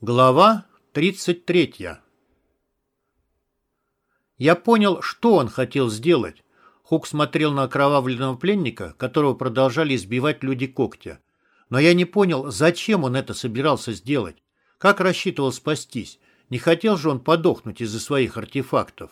Глава 33 Я понял, что он хотел сделать. Хук смотрел на окровавленного пленника, которого продолжали избивать люди когтя. Но я не понял, зачем он это собирался сделать. Как рассчитывал спастись? Не хотел же он подохнуть из-за своих артефактов.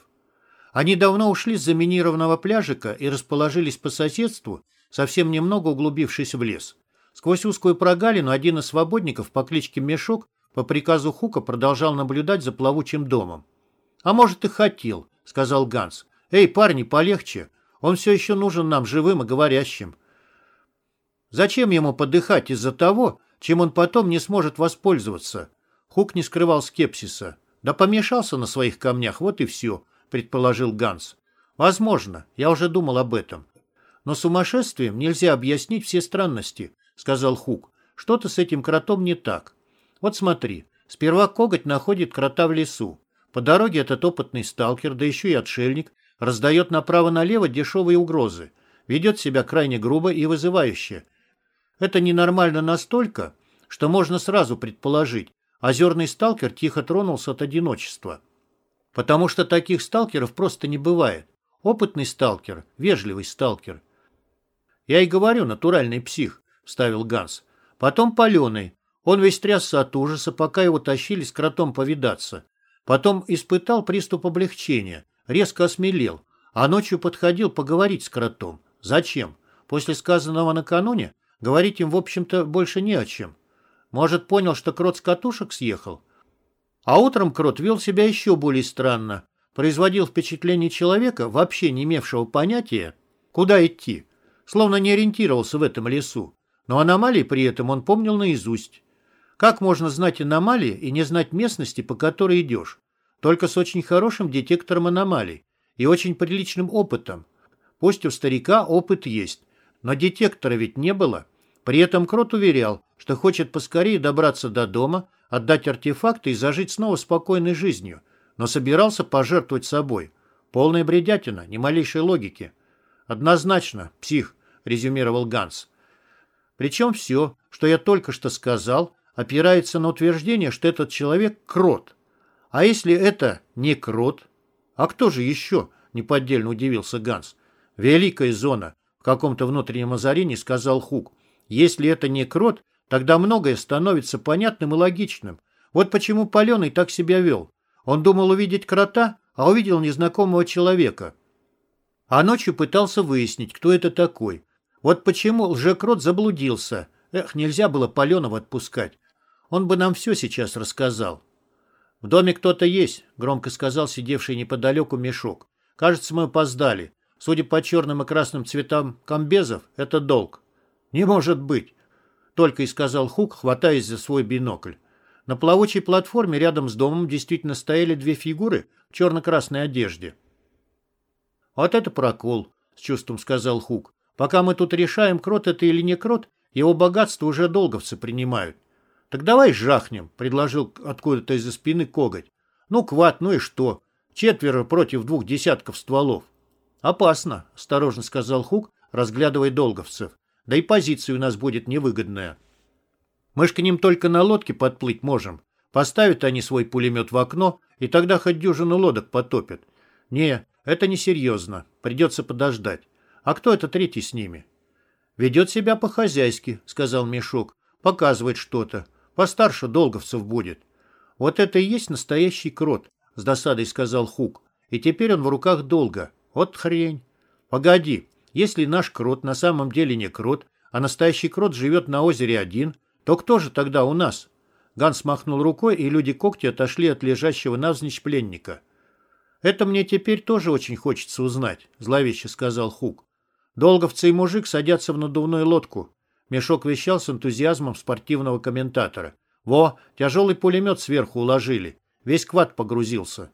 Они давно ушли с заминированного пляжика и расположились по соседству, совсем немного углубившись в лес. Сквозь узкую прогалину один из свободников по кличке Мешок по приказу Хука продолжал наблюдать за плавучим домом. «А может, и хотел», — сказал Ганс. «Эй, парни, полегче. Он все еще нужен нам живым и говорящим. Зачем ему подыхать из-за того, чем он потом не сможет воспользоваться?» Хук не скрывал скепсиса. «Да помешался на своих камнях, вот и все», — предположил Ганс. «Возможно, я уже думал об этом. Но сумасшествием нельзя объяснить все странности», — сказал Хук. «Что-то с этим кротом не так. Вот смотри, сперва коготь находит крота в лесу. По дороге этот опытный сталкер, да еще и отшельник, раздает направо-налево дешевые угрозы, ведет себя крайне грубо и вызывающе. Это ненормально настолько, что можно сразу предположить, озерный сталкер тихо тронулся от одиночества. Потому что таких сталкеров просто не бывает. Опытный сталкер, вежливый сталкер. «Я и говорю, натуральный псих», — вставил Ганс. «Потом паленый, он весь трясся от ужаса, пока его тащили с кротом повидаться. Потом испытал приступ облегчения, резко осмелел, а ночью подходил поговорить с кротом. Зачем? После сказанного накануне говорить им, в общем-то, больше не о чем. Может, понял, что крот с катушек съехал? А утром крот вел себя еще более странно. Производил впечатление человека, вообще не имевшего понятия, куда идти. Словно не ориентировался в этом лесу. Но аномалии при этом он помнил наизусть. Как можно знать аномалии и не знать местности, по которой идешь? Только с очень хорошим детектором аномалий и очень приличным опытом. Пусть у старика опыт есть, но детектора ведь не было. При этом Крот уверял, что хочет поскорее добраться до дома, отдать артефакты и зажить снова спокойной жизнью, но собирался пожертвовать собой. Полная бредятина, ни малейшей логики. «Однозначно, псих», — резюмировал Ганс. Причем все, что я только что сказал, опирается на утверждение, что этот человек – крот. А если это не крот? А кто же еще? Неподдельно удивился Ганс. Великая зона, в каком-то внутреннем озарении сказал Хук. Если это не крот, тогда многое становится понятным и логичным. Вот почему Паленый так себя вел. Он думал увидеть крота, а увидел незнакомого человека. А ночью пытался выяснить, кто это такой. Вот почему лжекрот заблудился. Эх, нельзя было Паленова отпускать. Он бы нам все сейчас рассказал. «В доме кто-то есть», — громко сказал сидевший неподалеку мешок. «Кажется, мы опоздали. Судя по черным и красным цветам комбезов, это долг». «Не может быть», — только и сказал Хук, хватаясь за свой бинокль. На плавучей платформе рядом с домом действительно стояли две фигуры в черно-красной одежде. «Вот это прокол», — с чувством сказал Хук. «Пока мы тут решаем, крот это или не крот, его богатство уже долговцы принимают. «Так давай жахнем», — предложил откуда-то из-за спины коготь. «Ну, кват, ну и что? Четверо против двух десятков стволов». «Опасно», — осторожно сказал Хук, разглядывая долговцев. «Да и позиция у нас будет невыгодная. Мы ж к ним только на лодке подплыть можем. Поставят они свой пулемет в окно, и тогда хоть дюжину лодок потопят. Не, это несерьезно. Придется подождать. А кто это третий с ними?» «Ведет себя по-хозяйски», — сказал Мешок. «Показывает что-то. Постарше долговцев будет. Вот это и есть настоящий крот, с досадой сказал Хук. И теперь он в руках долга. Вот хрень. Погоди, если наш крот на самом деле не крот, а настоящий крот живет на озере один, то кто же тогда у нас? Ганс махнул рукой, и люди когти отошли от лежащего навзничь пленника. «Это мне теперь тоже очень хочется узнать», — зловеще сказал Хук. «Долговцы и мужик садятся в надувную лодку. Мешок вещал с энтузиазмом спортивного комментатора. «Во, тяжелый пулемет сверху уложили. Весь квад погрузился».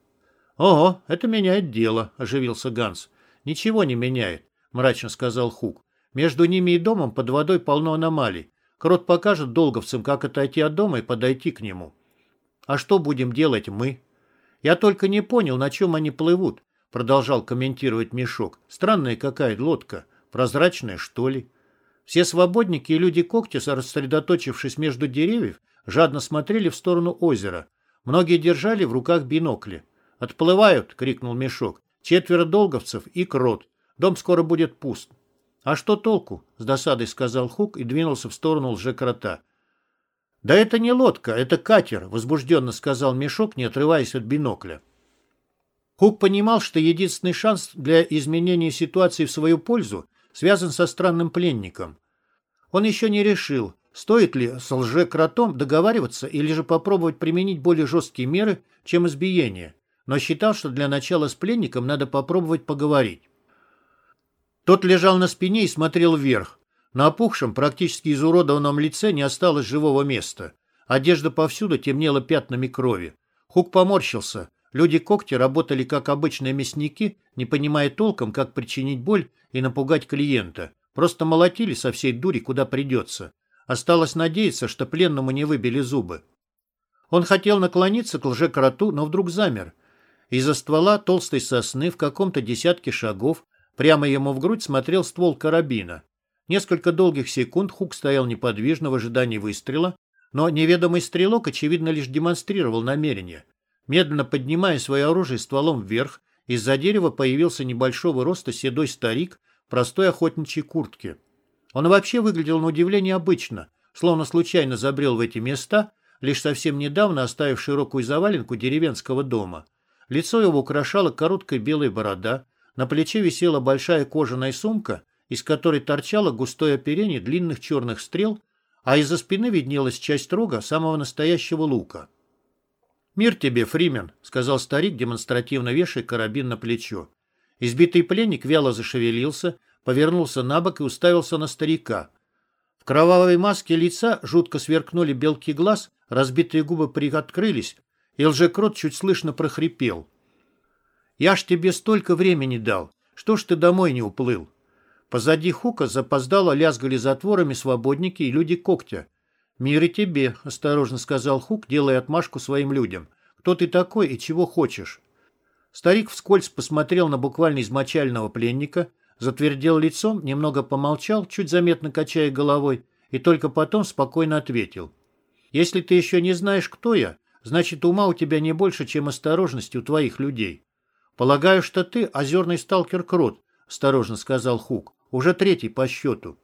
«Ого, это меняет дело», — оживился Ганс. «Ничего не меняет», — мрачно сказал Хук. «Между ними и домом под водой полно аномалий. Крот покажет долговцам, как отойти от дома и подойти к нему». «А что будем делать мы?» «Я только не понял, на чем они плывут», — продолжал комментировать Мешок. «Странная какая лодка. Прозрачная, что ли?» Все свободники и люди когти, рассредоточившись между деревьев, жадно смотрели в сторону озера. Многие держали в руках бинокли. «Отплывают!» — крикнул Мешок. «Четверо долговцев и крот. Дом скоро будет пуст». «А что толку?» — с досадой сказал Хук и двинулся в сторону лжекрота. «Да это не лодка, это катер», — возбужденно сказал Мешок, не отрываясь от бинокля. Хук понимал, что единственный шанс для изменения ситуации в свою пользу связан со странным пленником. Он еще не решил, стоит ли с лжекротом договариваться или же попробовать применить более жесткие меры, чем избиение, но считал, что для начала с пленником надо попробовать поговорить. Тот лежал на спине и смотрел вверх. На опухшем, практически изуродованном лице не осталось живого места. Одежда повсюду темнела пятнами крови. Хук поморщился. Люди-когти работали как обычные мясники, не понимая толком, как причинить боль и напугать клиента. Просто молотили со всей дури, куда придется. Осталось надеяться, что пленному не выбили зубы. Он хотел наклониться к лжекроту, но вдруг замер. Из-за ствола толстой сосны в каком-то десятке шагов прямо ему в грудь смотрел ствол карабина. Несколько долгих секунд Хук стоял неподвижно в ожидании выстрела, но неведомый стрелок, очевидно, лишь демонстрировал намерение. Медленно поднимая свое оружие стволом вверх, из-за дерева появился небольшого роста седой старик в простой охотничьей куртке. Он вообще выглядел на удивление обычно, словно случайно забрел в эти места, лишь совсем недавно оставив широкую заваленку деревенского дома. Лицо его украшала короткая белая борода, на плече висела большая кожаная сумка, из которой торчало густое оперение длинных черных стрел, а из-за спины виднелась часть рога самого настоящего лука. «Мир тебе, Фримен», — сказал старик, демонстративно вешая карабин на плечо. Избитый пленник вяло зашевелился, повернулся на бок и уставился на старика. В кровавой маске лица жутко сверкнули белки глаз, разбитые губы приоткрылись, и лжекрот чуть слышно прохрипел. «Я ж тебе столько времени дал. Что ж ты домой не уплыл?» Позади Хука запоздало лязгали затворами свободники и люди когтя. «Мир и тебе», — осторожно сказал Хук, делая отмашку своим людям. «Кто ты такой и чего хочешь?» Старик вскользь посмотрел на буквально измочального пленника, затвердел лицом, немного помолчал, чуть заметно качая головой, и только потом спокойно ответил. «Если ты еще не знаешь, кто я, значит, ума у тебя не больше, чем осторожности у твоих людей. Полагаю, что ты озерный сталкер Крот», — осторожно сказал Хук, — «уже третий по счету».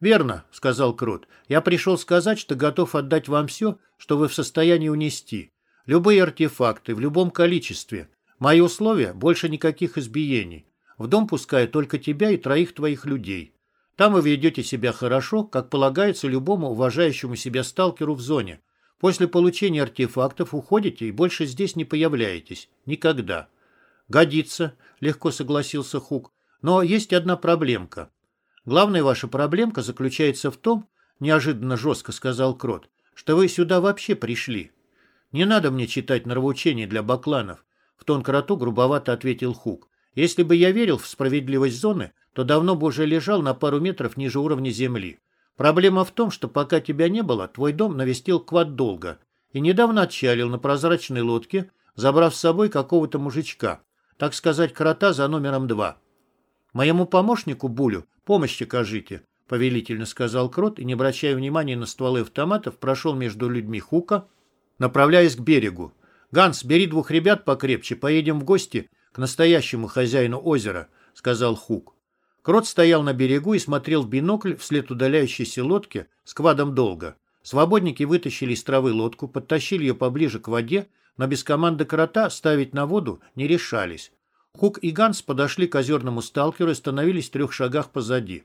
«Верно», — сказал Крот. «Я пришел сказать, что готов отдать вам все, что вы в состоянии унести. Любые артефакты, в любом количестве. Мои условия — больше никаких избиений. В дом пускаю только тебя и троих твоих людей. Там вы ведете себя хорошо, как полагается любому уважающему себя сталкеру в зоне. После получения артефактов уходите и больше здесь не появляетесь. Никогда». «Годится», — легко согласился Хук. «Но есть одна проблемка. Главная ваша проблемка заключается в том, неожиданно жестко сказал Крот, что вы сюда вообще пришли. Не надо мне читать нравоучения для бакланов, в тон кроту грубовато ответил Хук. Если бы я верил в справедливость зоны, то давно бы уже лежал на пару метров ниже уровня земли. Проблема в том, что пока тебя не было, твой дом навестил квад долго и недавно отчалил на прозрачной лодке, забрав с собой какого-то мужичка, так сказать, крота за номером два. Моему помощнику Булю помощь окажите, — повелительно сказал Крот и, не обращая внимания на стволы автоматов, прошел между людьми Хука, направляясь к берегу. «Ганс, бери двух ребят покрепче, поедем в гости к настоящему хозяину озера», — сказал Хук. Крот стоял на берегу и смотрел в бинокль вслед удаляющейся лодке с квадом долго. Свободники вытащили из травы лодку, подтащили ее поближе к воде, но без команды крота ставить на воду не решались. Хук и Ганс подошли к озерному сталкеру и остановились в трех шагах позади.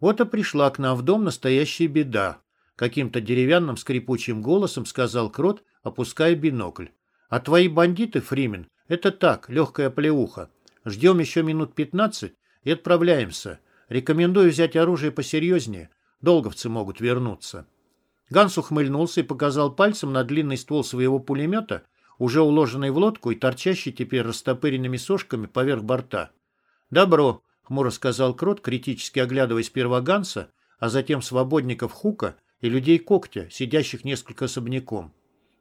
Вот и пришла к нам в дом настоящая беда. Каким-то деревянным скрипучим голосом сказал Крот, опуская бинокль. А твои бандиты, Фримен, это так, легкая плеуха. Ждем еще минут пятнадцать и отправляемся. Рекомендую взять оружие посерьезнее. Долговцы могут вернуться. Ганс ухмыльнулся и показал пальцем на длинный ствол своего пулемета, уже уложенный в лодку и торчащий теперь растопыренными сошками поверх борта. «Добро», — хмуро сказал Крот, критически оглядывая сперва Ганса, а затем свободников Хука и людей Когтя, сидящих несколько особняком.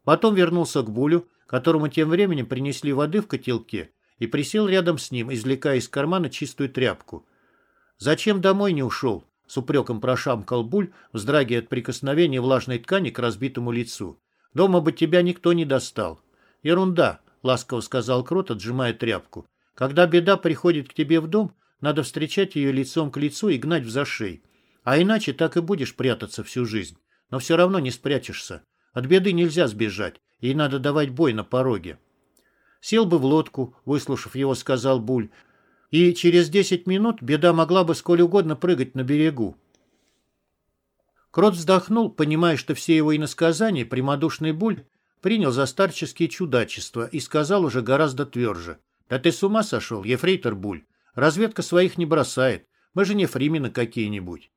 Потом вернулся к Булю, которому тем временем принесли воды в котелке, и присел рядом с ним, извлекая из кармана чистую тряпку. «Зачем домой не ушел?» — с упреком прошамкал Буль, вздрагивая от прикосновения влажной ткани к разбитому лицу. «Дома бы тебя никто не достал». «Ерунда», — ласково сказал Крот, отжимая тряпку. «Когда беда приходит к тебе в дом, надо встречать ее лицом к лицу и гнать в зашей. А иначе так и будешь прятаться всю жизнь. Но все равно не спрячешься. От беды нельзя сбежать, ей надо давать бой на пороге». «Сел бы в лодку», — выслушав его, сказал Буль, и через десять минут беда могла бы сколь угодно прыгать на берегу. Крот вздохнул, понимая, что все его иносказания прямодушный Буль принял за старческие чудачества и сказал уже гораздо тверже. «Да ты с ума сошел, ефрейтор Буль. Разведка своих не бросает. Мы же не фримены какие-нибудь».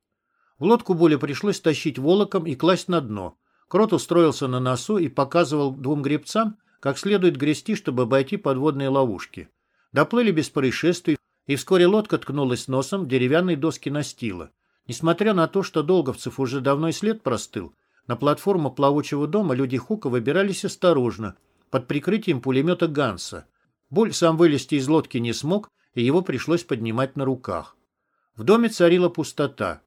В лодку Буля пришлось тащить волоком и класть на дно. Крот устроился на носу и показывал двум гребцам, как следует грести, чтобы обойти подводные ловушки. Доплыли без происшествий, и вскоре лодка ткнулась носом в деревянные доски настила. Несмотря на то, что Долговцев уже давно и след простыл, на платформу плавучего дома люди Хука выбирались осторожно, под прикрытием пулемета Ганса. Боль сам вылезти из лодки не смог, и его пришлось поднимать на руках. В доме царила пустота.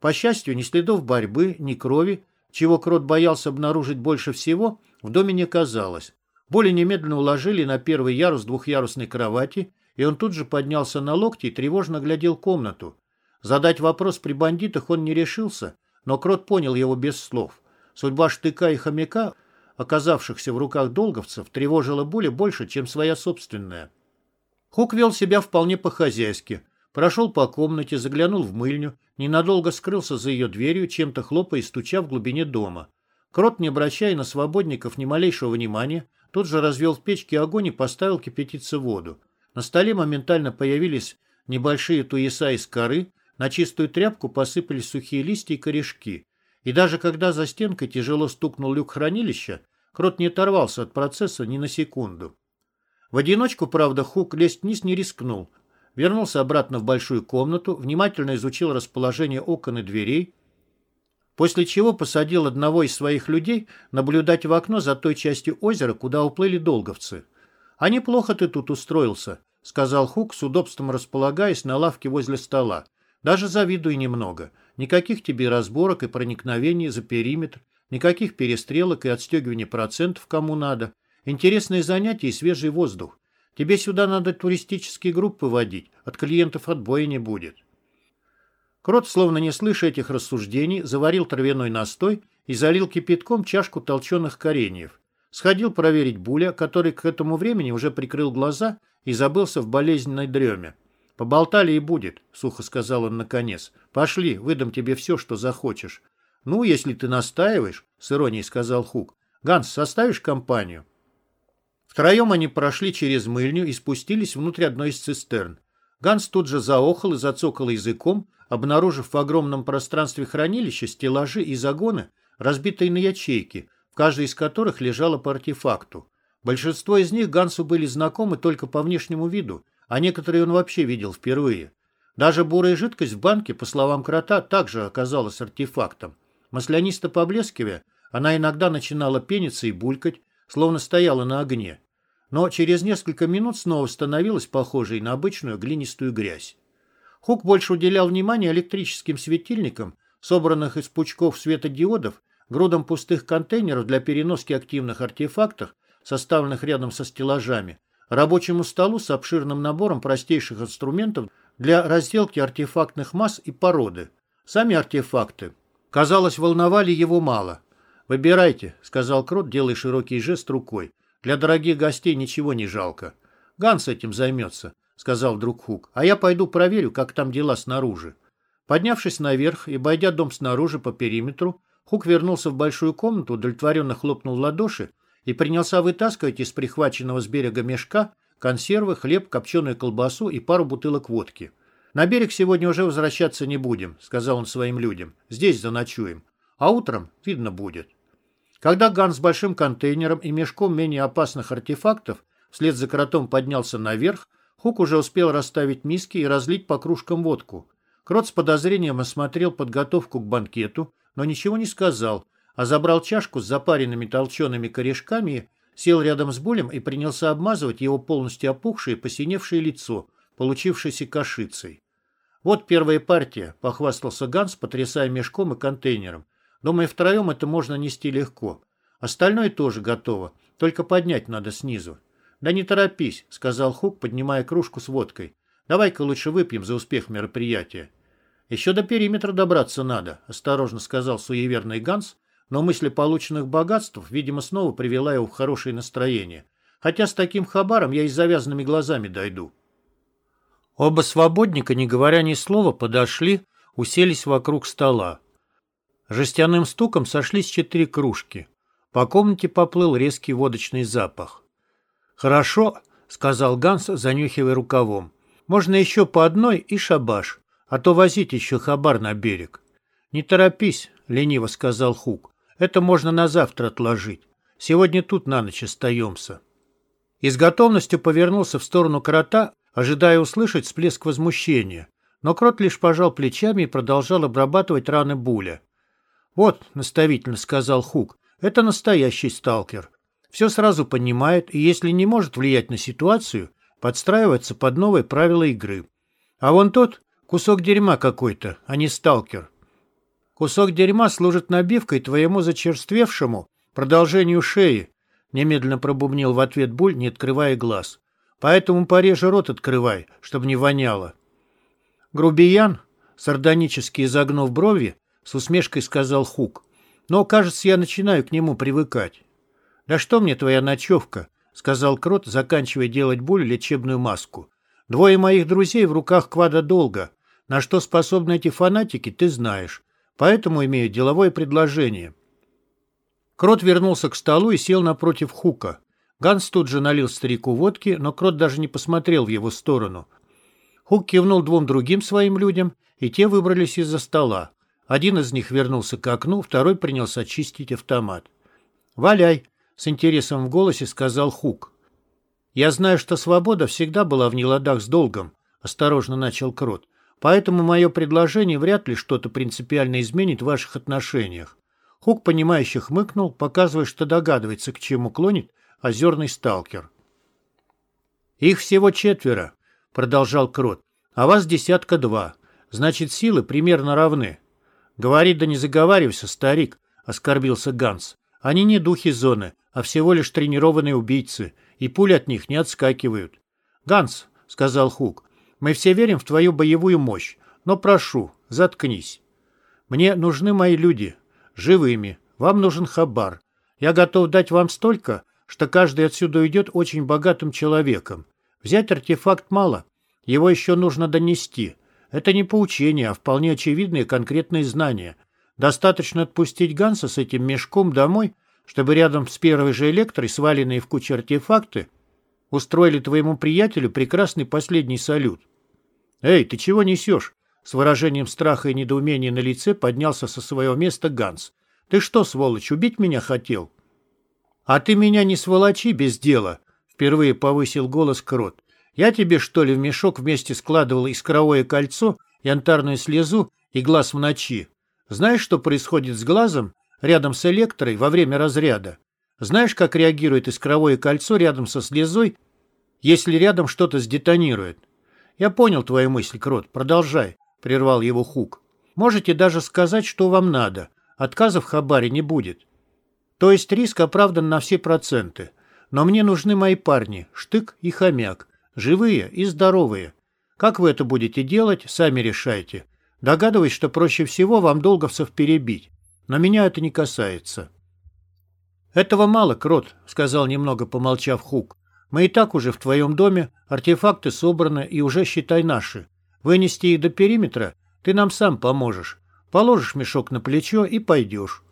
По счастью, ни следов борьбы, ни крови, чего Крот боялся обнаружить больше всего, в доме не казалось. Боли немедленно уложили на первый ярус двухъярусной кровати и он тут же поднялся на локти и тревожно глядел комнату. Задать вопрос при бандитах он не решился, но Крот понял его без слов. Судьба штыка и хомяка, оказавшихся в руках долговцев, тревожила боли больше, чем своя собственная. Хук вел себя вполне по-хозяйски. Прошел по комнате, заглянул в мыльню, ненадолго скрылся за ее дверью, чем-то хлопая и стуча в глубине дома. Крот, не обращая на свободников ни малейшего внимания, тут же развел в печке огонь и поставил кипятиться воду. На столе моментально появились небольшие туеса из коры, на чистую тряпку посыпались сухие листья и корешки. И даже когда за стенкой тяжело стукнул люк хранилища, Крот не оторвался от процесса ни на секунду. В одиночку, правда, Хук лезть вниз не рискнул. Вернулся обратно в большую комнату, внимательно изучил расположение окон и дверей, после чего посадил одного из своих людей наблюдать в окно за той частью озера, куда уплыли долговцы. «А неплохо ты тут устроился», — сказал Хук, с удобством располагаясь на лавке возле стола. «Даже завидуй немного. Никаких тебе разборок и проникновений за периметр, никаких перестрелок и отстегивания процентов кому надо. Интересные занятия и свежий воздух. Тебе сюда надо туристические группы водить, от клиентов отбоя не будет». Крот, словно не слыша этих рассуждений, заварил травяной настой и залил кипятком чашку толченых кореньев. Сходил проверить Буля, который к этому времени уже прикрыл глаза и забылся в болезненной дреме. «Поболтали и будет», — сухо сказал он наконец. «Пошли, выдам тебе все, что захочешь». «Ну, если ты настаиваешь», — с иронией сказал Хук. «Ганс, составишь компанию?» Втроем они прошли через мыльню и спустились внутрь одной из цистерн. Ганс тут же заохал и зацокал языком, обнаружив в огромном пространстве хранилища стеллажи и загоны, разбитые на ячейки, в каждой из которых лежало по артефакту. Большинство из них Гансу были знакомы только по внешнему виду, а некоторые он вообще видел впервые. Даже бурая жидкость в банке, по словам Крота, также оказалась артефактом. Маслянисто поблескивая, она иногда начинала пениться и булькать, словно стояла на огне. Но через несколько минут снова становилась похожей на обычную глинистую грязь. Хук больше уделял внимание электрическим светильникам, собранных из пучков светодиодов грудам пустых контейнеров для переноски активных артефактов, составленных рядом со стеллажами, рабочему столу с обширным набором простейших инструментов для разделки артефактных масс и породы. Сами артефакты, казалось, волновали его мало. «Выбирайте», — сказал Крот, делая широкий жест рукой. «Для дорогих гостей ничего не жалко». «Ганс этим займется», — сказал вдруг Хук. «А я пойду проверю, как там дела снаружи». Поднявшись наверх и обойдя дом снаружи по периметру, Хук вернулся в большую комнату, удовлетворенно хлопнул в ладоши и принялся вытаскивать из прихваченного с берега мешка консервы, хлеб, копченую колбасу и пару бутылок водки. «На берег сегодня уже возвращаться не будем», — сказал он своим людям. «Здесь заночуем. А утром видно будет». Когда Ган с большим контейнером и мешком менее опасных артефактов вслед за кротом поднялся наверх, Хук уже успел расставить миски и разлить по кружкам водку. Крот с подозрением осмотрел подготовку к банкету, но ничего не сказал, а забрал чашку с запаренными толчеными корешками, сел рядом с Булем и принялся обмазывать его полностью опухшее, посиневшее лицо, получившееся кашицей. «Вот первая партия», — похвастался Ганс, потрясая мешком и контейнером. «Думаю, втроем это можно нести легко. Остальное тоже готово, только поднять надо снизу». «Да не торопись», — сказал Хук, поднимая кружку с водкой. «Давай-ка лучше выпьем за успех мероприятия». «Еще до периметра добраться надо», — осторожно сказал суеверный Ганс, но мысль о полученных богатствах, видимо, снова привела его в хорошее настроение. «Хотя с таким хабаром я и с завязанными глазами дойду». Оба свободника, не говоря ни слова, подошли, уселись вокруг стола. Жестяным стуком сошлись четыре кружки. По комнате поплыл резкий водочный запах. «Хорошо», — сказал Ганс, занюхивая рукавом. «Можно еще по одной и шабаш, а то возить еще хабар на берег». «Не торопись», — лениво сказал Хук. «Это можно на завтра отложить. Сегодня тут на ночь остаемся». И с готовностью повернулся в сторону крота, ожидая услышать всплеск возмущения. Но крот лишь пожал плечами и продолжал обрабатывать раны Буля. «Вот», — наставительно сказал Хук, — «это настоящий сталкер. Все сразу понимает и, если не может влиять на ситуацию, подстраивается под новые правила игры. А вон тот — кусок дерьма какой-то, а не сталкер. Кусок дерьма служит набивкой твоему зачерствевшему продолжению шеи», — немедленно пробубнил в ответ Буль, не открывая глаз. Поэтому пореже рот открывай, чтобы не воняло. Грубиян, сардонически изогнув брови, с усмешкой сказал Хук. Но, кажется, я начинаю к нему привыкать. Да что мне твоя ночевка? Сказал Крот, заканчивая делать боль лечебную маску. Двое моих друзей в руках квада долго. На что способны эти фанатики, ты знаешь. Поэтому имею деловое предложение. Крот вернулся к столу и сел напротив Хука. Ганс тут же налил старику водки, но Крот даже не посмотрел в его сторону. Хук кивнул двум другим своим людям, и те выбрались из-за стола. Один из них вернулся к окну, второй принялся очистить автомат. «Валяй!» — с интересом в голосе сказал Хук. «Я знаю, что свобода всегда была в неладах с долгом», — осторожно начал Крот. «Поэтому мое предложение вряд ли что-то принципиально изменит в ваших отношениях». Хук, понимающе хмыкнул, показывая, что догадывается, к чему клонит, озерный сталкер. «Их всего четверо», — продолжал Крот, — «а вас десятка два. Значит, силы примерно равны». «Говори да не заговаривайся, старик», — оскорбился Ганс. «Они не духи зоны, а всего лишь тренированные убийцы, и пули от них не отскакивают». «Ганс», — сказал Хук, — «мы все верим в твою боевую мощь, но прошу, заткнись. Мне нужны мои люди, живыми, вам нужен хабар. Я готов дать вам столько, что каждый отсюда уйдет очень богатым человеком. Взять артефакт мало, его еще нужно донести. Это не поучение, а вполне очевидные конкретные знания. Достаточно отпустить Ганса с этим мешком домой, чтобы рядом с первой же электрой, сваленные в кучу артефакты, устроили твоему приятелю прекрасный последний салют. «Эй, ты чего несешь?» С выражением страха и недоумения на лице поднялся со своего места Ганс. «Ты что, сволочь, убить меня хотел?» «А ты меня не сволочи без дела», — впервые повысил голос Крот. «Я тебе, что ли, в мешок вместе складывал искровое кольцо, янтарную слезу и глаз в ночи? Знаешь, что происходит с глазом рядом с электрой во время разряда? Знаешь, как реагирует искровое кольцо рядом со слезой, если рядом что-то сдетонирует?» «Я понял твою мысль, Крот, продолжай», — прервал его Хук. «Можете даже сказать, что вам надо. Отказов в хабаре не будет. То есть риск оправдан на все проценты. Но мне нужны мои парни, Штык и Хомяк, живые и здоровые. Как вы это будете делать, сами решайте. Догадываюсь, что проще всего вам долговцев перебить. Но меня это не касается. «Этого мало, Крот», — сказал немного помолчав Хук. «Мы и так уже в твоем доме, артефакты собраны и уже, считай, наши. Вынести их до периметра ты нам сам поможешь. Положишь мешок на плечо и пойдешь.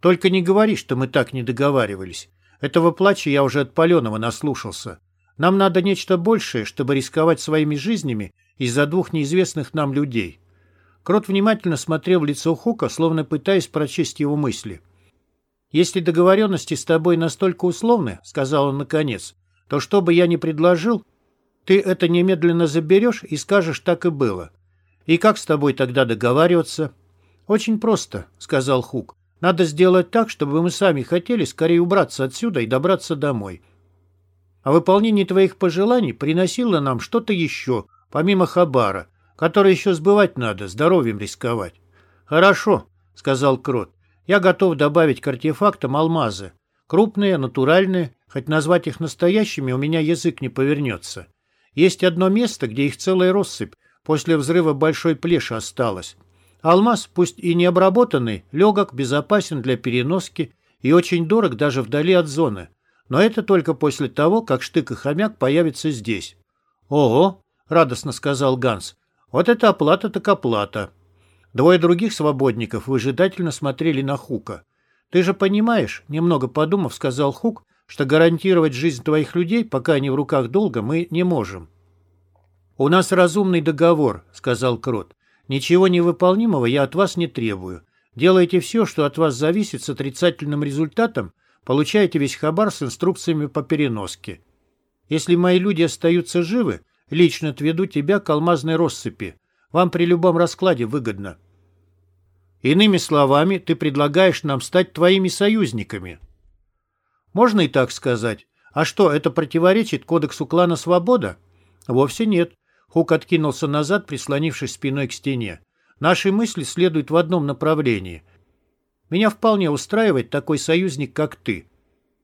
Только не говори, что мы так не договаривались. Этого плача я уже от Паленова наслушался. Нам надо нечто большее, чтобы рисковать своими жизнями из-за двух неизвестных нам людей. Крот внимательно смотрел в лицо Хука, словно пытаясь прочесть его мысли. «Если договоренности с тобой настолько условны, — сказал он наконец, — то что бы я ни предложил, ты это немедленно заберешь и скажешь, так и было. И как с тобой тогда договариваться?» «Очень просто», — сказал Хук. Надо сделать так, чтобы мы сами хотели скорее убраться отсюда и добраться домой. А выполнение твоих пожеланий приносило нам что-то еще, помимо хабара. который еще сбывать надо, здоровьем рисковать. Хорошо, сказал Крот. Я готов добавить к артефактам алмазы. Крупные, натуральные, хоть назвать их настоящими у меня язык не повернется. Есть одно место, где их целая россыпь, после взрыва большой плеши осталось. Алмаз, пусть и не обработанный, легок, безопасен для переноски и очень дорог даже вдали от зоны. Но это только после того, как штык и хомяк появятся здесь. «Ого!» — радостно сказал Ганс. «Вот это оплата так оплата!» Двое других свободников выжидательно смотрели на Хука. «Ты же понимаешь, — немного подумав, сказал Хук, — что гарантировать жизнь твоих людей, пока они в руках долга, мы не можем». «У нас разумный договор», — сказал Крот. «Ничего невыполнимого я от вас не требую. Делайте все, что от вас зависит с отрицательным результатом, получаете весь хабар с инструкциями по переноске. Если мои люди остаются живы, лично отведу тебя к алмазной россыпи. Вам при любом раскладе выгодно. Иными словами, ты предлагаешь нам стать твоими союзниками. Можно и так сказать. А что, это противоречит кодексу клана «Свобода»? Вовсе нет. Хук откинулся назад, прислонившись спиной к стене. Наши мысли следуют в одном направлении. Меня вполне устраивает такой союзник, как ты.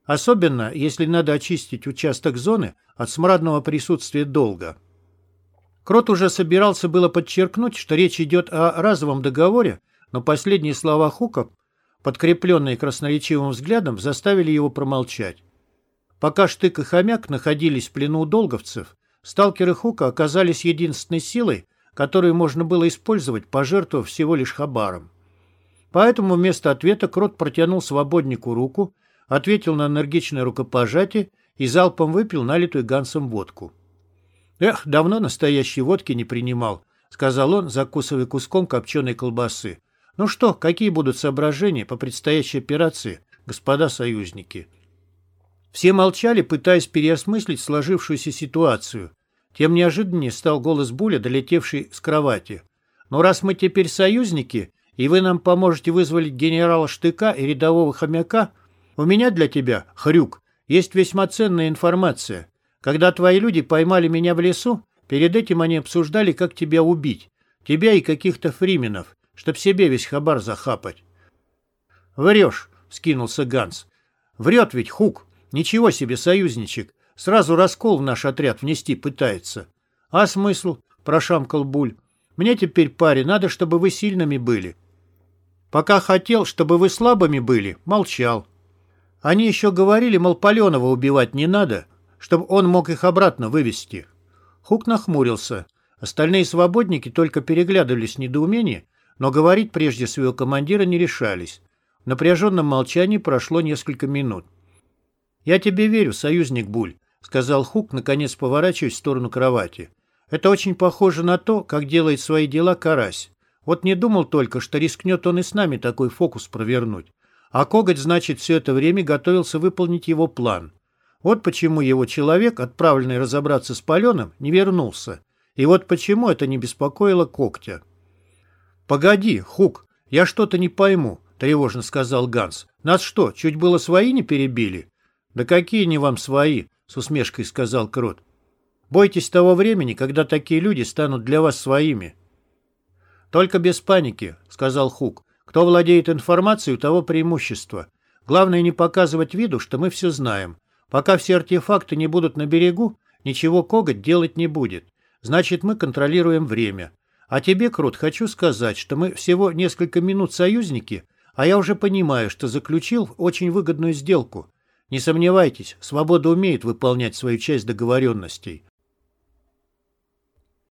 Особенно, если надо очистить участок зоны от смрадного присутствия долга. Крот уже собирался было подчеркнуть, что речь идет о разовом договоре, но последние слова Хука, подкрепленные красноречивым взглядом, заставили его промолчать. Пока Штык и Хомяк находились в плену у долговцев, сталкеры Хука оказались единственной силой, которую можно было использовать, пожертвовав всего лишь хабаром. Поэтому вместо ответа Крот протянул свободнику руку, ответил на энергичное рукопожатие и залпом выпил налитую Гансом водку. «Эх, давно настоящей водки не принимал», — сказал он, закусывая куском копченой колбасы. «Ну что, какие будут соображения по предстоящей операции, господа союзники?» Все молчали, пытаясь переосмыслить сложившуюся ситуацию. Тем неожиданнее стал голос Буля, долетевший с кровати. «Но раз мы теперь союзники, и вы нам поможете вызволить генерала Штыка и рядового хомяка, у меня для тебя, Хрюк, есть весьма ценная информация. Когда твои люди поймали меня в лесу, перед этим они обсуждали, как тебя убить. Тебя и каких-то фрименов, чтоб себе весь хабар захапать. «Врешь», — скинулся Ганс. «Врет ведь Хук. Ничего себе, союзничек. Сразу раскол в наш отряд внести пытается». «А смысл?» — прошамкал Буль. «Мне теперь, паре, надо, чтобы вы сильными были». «Пока хотел, чтобы вы слабыми были, молчал». Они еще говорили, мол, Паленова убивать не надо, чтобы он мог их обратно вывести. Хук нахмурился. Остальные свободники только переглядывались в недоумении, но говорить прежде своего командира не решались. В напряженном молчании прошло несколько минут. «Я тебе верю, союзник Буль», — сказал Хук, наконец поворачиваясь в сторону кровати. «Это очень похоже на то, как делает свои дела Карась. Вот не думал только, что рискнет он и с нами такой фокус провернуть. А Коготь, значит, все это время готовился выполнить его план. Вот почему его человек, отправленный разобраться с Паленым, не вернулся. И вот почему это не беспокоило Когтя. «Погоди, Хук, я что-то не пойму», — тревожно сказал Ганс. «Нас что, чуть было свои не перебили?» «Да какие не вам свои?» — с усмешкой сказал Крот. «Бойтесь того времени, когда такие люди станут для вас своими». «Только без паники», — сказал Хук. «Кто владеет информацией, у того преимущество. Главное не показывать виду, что мы все знаем. Пока все артефакты не будут на берегу, ничего коготь делать не будет. Значит, мы контролируем время. А тебе, Крут, хочу сказать, что мы всего несколько минут союзники, а я уже понимаю, что заключил очень выгодную сделку. Не сомневайтесь, свобода умеет выполнять свою часть договоренностей.